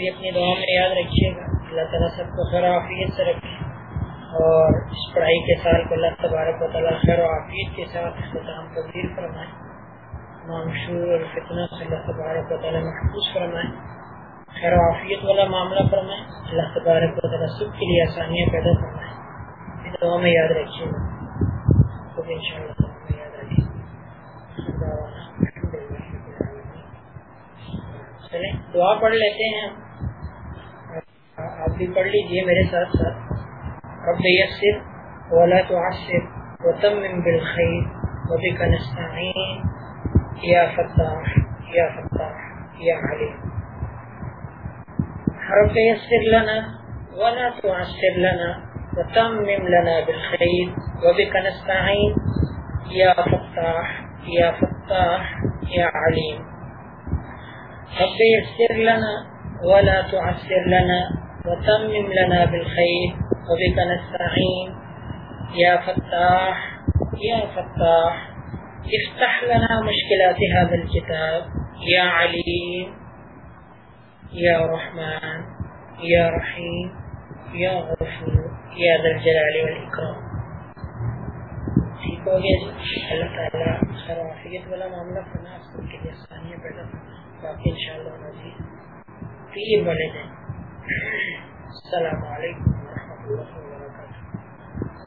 بھی اپنی دعا میں یاد رکھیے گا۔ اللہ تعالیٰ سب کو خیر و عافیت سے رکھے۔ اور اس پڑھائی کے سال کو اللہ تبارک و تعالیٰ خیر و عافیت کے ساتھ اختتام تبدیل فرمائے۔ معمشور اور فتنہ سے اللہ تبارک و تعالیٰ محفوظ فرمائے۔ خیر و عافیت والا معاملہ فرمائے۔ اللہ تبارک و تعالیٰ سب کے لیے آسانیاں پیدا فرمائے۔ دعا میں یاد رکھیے گا۔ خود ان شاء اللہ یاد رکھیے۔ چلیں، دعا پڑھ لیتے ہیں۔ آپ بھی پڑھ لیجیے میرے ساتھ ساتھ۔ رب یسر ولا تعسر وتمم بالخير وبك نستعين يا فتاح يا فتاح يا عليم رب يسر لنا ولا تعسر لنا وتمم لنا بالخير وبك نستعين يا فتاح يا فتاح يا عليم رب يسر لنا ولا تعسر لنا وتمم لنا بالخير وبك نستعين. يا فتاح يا فتاح، افتح لنا مشكلات هذا الكتاب يا عليم، يا رحمن، يا رحيم، يا غفور، يا ذا الجلال والإكرام. ٹھیک ہو گیا جی؟ اللہ تعالیٰ خیر وافیت والا معاملہ فرما سب کے لیے آسانیاں پیدا کرنا باقی ان انشاءاللہ مزید پیر بنے دیں السلام علیکم ورحمۃ اللہ